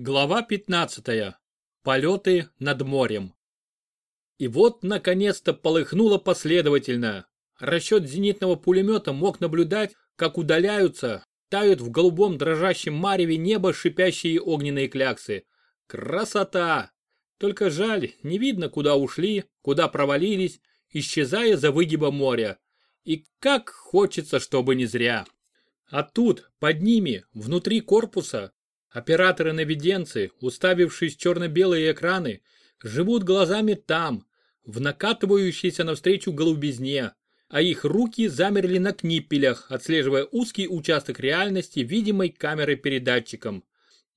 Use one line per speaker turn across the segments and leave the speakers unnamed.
Глава 15. Полеты над морем. И вот, наконец-то, полыхнуло последовательно. Расчет зенитного пулемета мог наблюдать, как удаляются, тают в голубом дрожащем мареве неба шипящие огненные кляксы. Красота! Только жаль, не видно, куда ушли, куда провалились, исчезая за выгибом моря. И как хочется, чтобы не зря. А тут, под ними, внутри корпуса, Операторы-наведенцы, уставившись в черно-белые экраны, живут глазами там, в накатывающейся навстречу голубизне, а их руки замерли на книппелях, отслеживая узкий участок реальности, видимой камерой-передатчиком.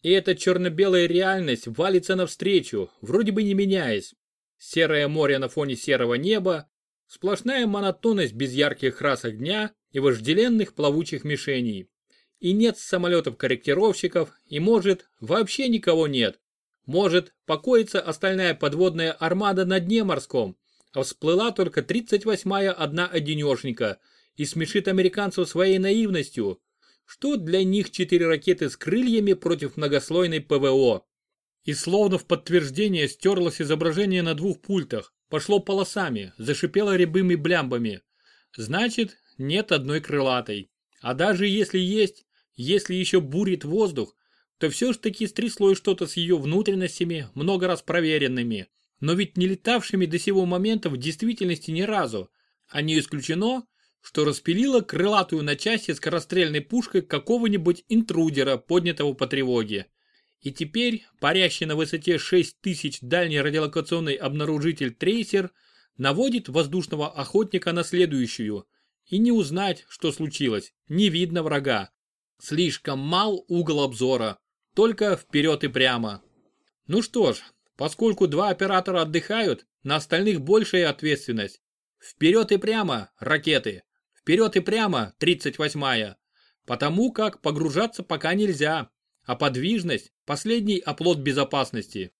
И эта черно-белая реальность валится навстречу, вроде бы не меняясь. Серое море на фоне серого неба, сплошная монотонность без ярких красок дня и вожделенных плавучих мишеней и нет самолетов-корректировщиков, и может, вообще никого нет. Может, покоится остальная подводная армада на дне морском, а всплыла только 38-я одна одинешника и смешит американцев своей наивностью, что для них четыре ракеты с крыльями против многослойной ПВО. И словно в подтверждение стерлось изображение на двух пультах, пошло полосами, зашипело рябыми блямбами. Значит, нет одной крылатой. А даже если есть, если еще бурит воздух, то все ж таки стрясло что-то с ее внутренностями, много раз проверенными, но ведь не летавшими до сего момента в действительности ни разу. А не исключено, что распилила крылатую на части скорострельной пушкой какого-нибудь интрудера, поднятого по тревоге. И теперь, парящий на высоте 6000 дальний радиолокационный обнаружитель трейсер наводит воздушного охотника на следующую. И не узнать, что случилось, не видно врага. Слишком мал угол обзора, только вперед и прямо. Ну что ж, поскольку два оператора отдыхают, на остальных большая ответственность. Вперед и прямо, ракеты! Вперед и прямо, 38-я! Потому как погружаться пока нельзя, а подвижность – последний оплот безопасности.